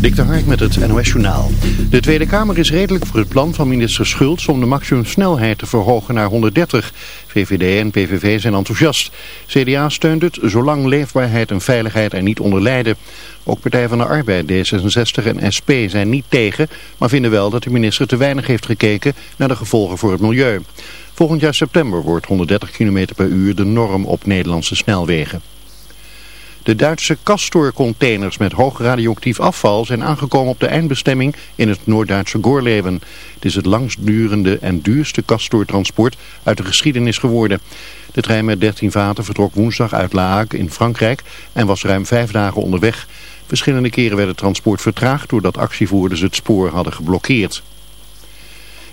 Dik de met het NOS Journaal. De Tweede Kamer is redelijk voor het plan van minister Schultz om de maximumsnelheid te verhogen naar 130. VVD en PVV zijn enthousiast. CDA steunt het zolang leefbaarheid en veiligheid er niet onder lijden. Ook Partij van de Arbeid, D66 en SP zijn niet tegen, maar vinden wel dat de minister te weinig heeft gekeken naar de gevolgen voor het milieu. Volgend jaar september wordt 130 km per uur de norm op Nederlandse snelwegen. De Duitse Castor-containers met hoog radioactief afval zijn aangekomen op de eindbestemming in het Noord-Duitse Gorleben. Het is het langstdurende en duurste Castor-transport uit de geschiedenis geworden. De trein met 13 vaten vertrok woensdag uit La Hague in Frankrijk en was ruim vijf dagen onderweg. Verschillende keren werd het transport vertraagd doordat actievoerders het spoor hadden geblokkeerd.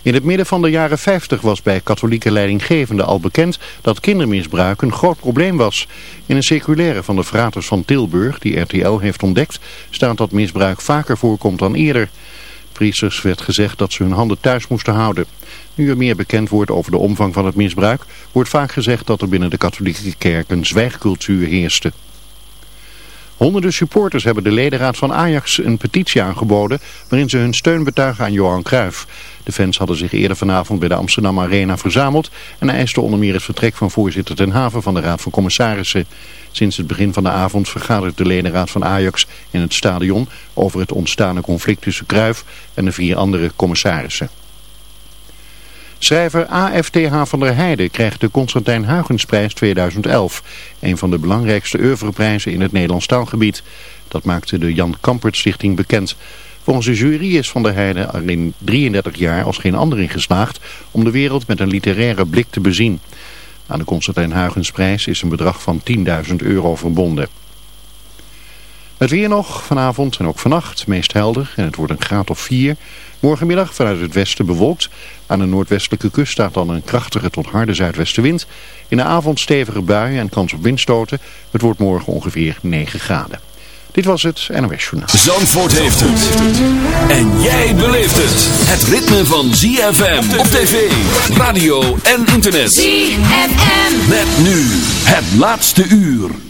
In het midden van de jaren 50 was bij katholieke leidinggevenden al bekend dat kindermisbruik een groot probleem was. In een circulaire van de Fraters van Tilburg, die RTL heeft ontdekt, staat dat misbruik vaker voorkomt dan eerder. Priesters werd gezegd dat ze hun handen thuis moesten houden. Nu er meer bekend wordt over de omvang van het misbruik, wordt vaak gezegd dat er binnen de katholieke kerk een zwijgcultuur heerste. Honderden supporters hebben de ledenraad van Ajax een petitie aangeboden waarin ze hun steun betuigen aan Johan Cruijff. De fans hadden zich eerder vanavond bij de Amsterdam Arena verzameld en eisten onder meer het vertrek van voorzitter Ten Haven van de Raad van Commissarissen. Sinds het begin van de avond vergadert de ledenraad van Ajax in het stadion over het ontstane conflict tussen Cruijff en de vier andere commissarissen. Schrijver AFTH van der Heijden krijgt de Constantijn Huygensprijs 2011. Een van de belangrijkste oeuvreprijzen in het Nederlands taalgebied. Dat maakte de Jan Kampert Stichting bekend. Volgens de jury is Van der Heijden er in 33 jaar als geen ander in geslaagd om de wereld met een literaire blik te bezien. Aan de Constantijn Huygensprijs is een bedrag van 10.000 euro verbonden. Het weer nog, vanavond en ook vannacht, meest helder en het wordt een graad of 4. Morgenmiddag vanuit het westen bewolkt. Aan de noordwestelijke kust staat dan een krachtige tot harde zuidwestenwind. In de avond stevige buien en kans op windstoten. Het wordt morgen ongeveer 9 graden. Dit was het NOS Journaal. Zandvoort heeft het. En jij beleeft het. Het ritme van ZFM op tv, radio en internet. ZFM. Met nu het laatste uur.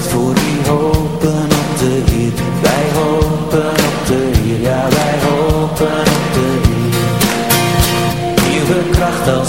Voor die hopen op de Heer. Wij hopen op de Heer, ja wij hopen op de. Nieuwe kracht als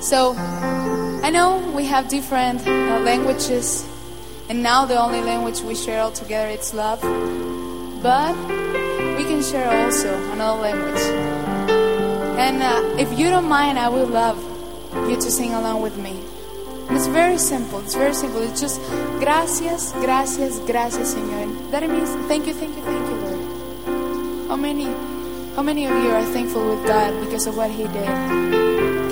So, I know we have different uh, languages, and now the only language we share all together is love. But we can share also another language. And uh, if you don't mind, I would love you to sing along with me. It's very simple. It's very simple. It's just gracias, gracias, gracias, Señor. That means thank you, thank you, thank you, Lord. How many, how many of you are thankful with God because of what He did?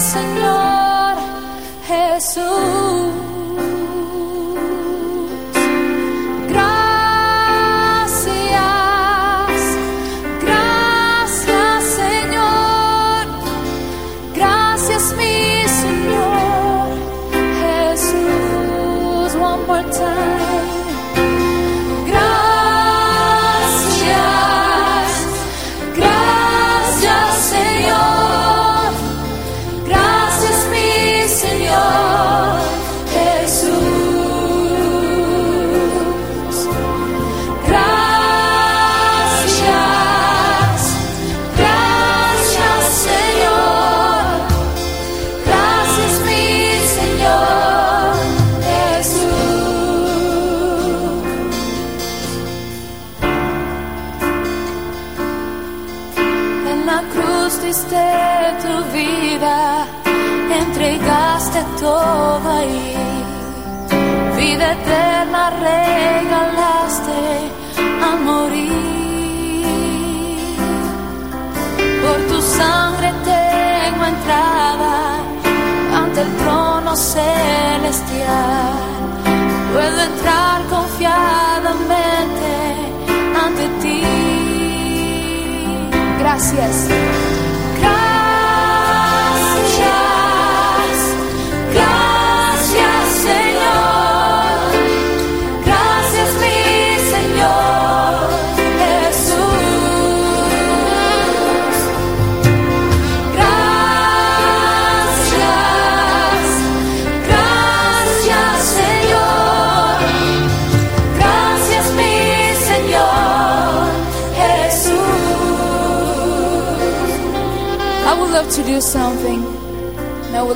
Señor Jesús. Puedo entrar confiadamente ante ti. Gracias.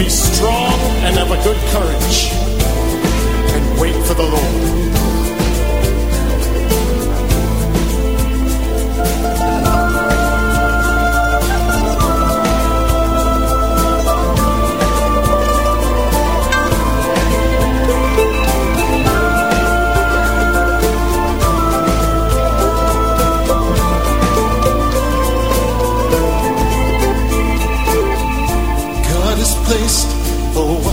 Be strong and have a good courage, and wait for the Lord.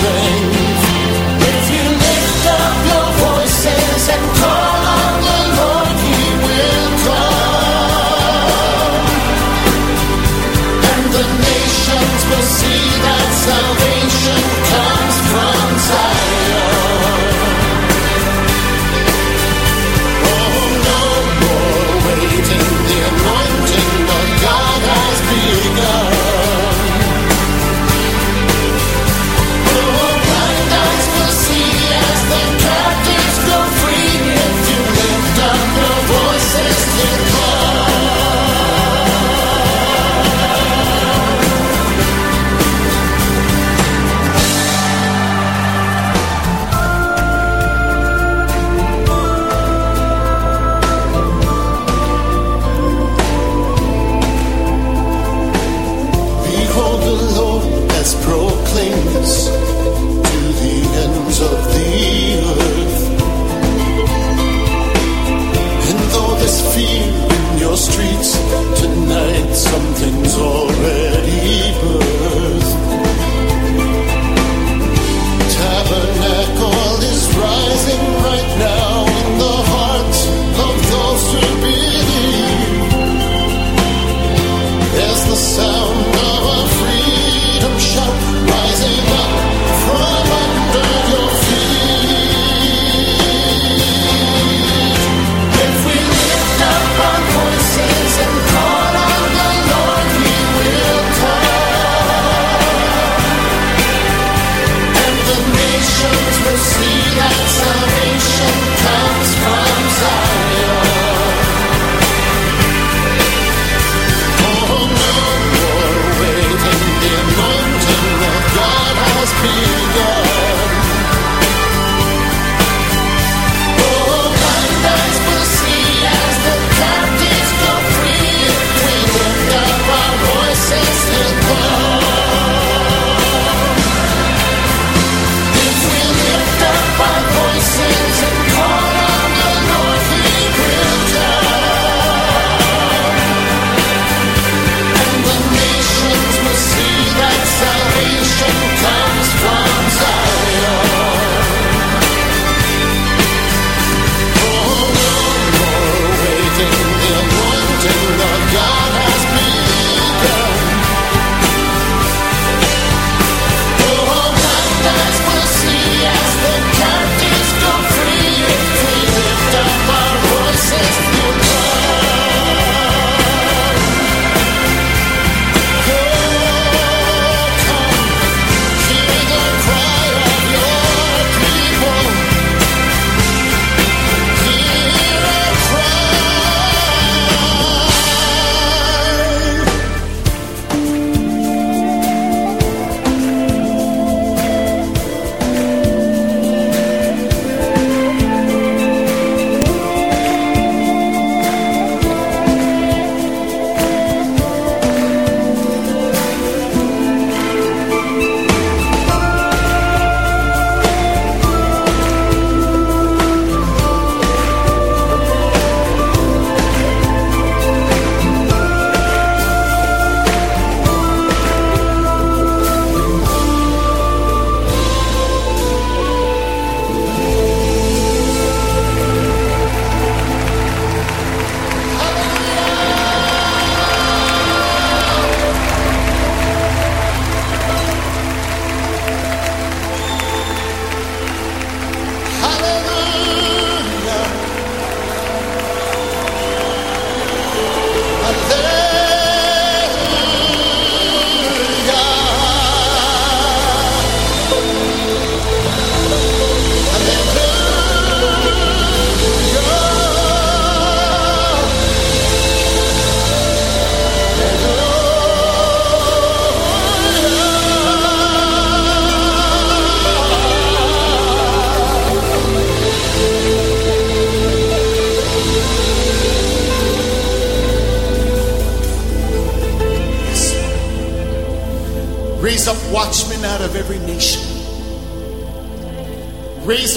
his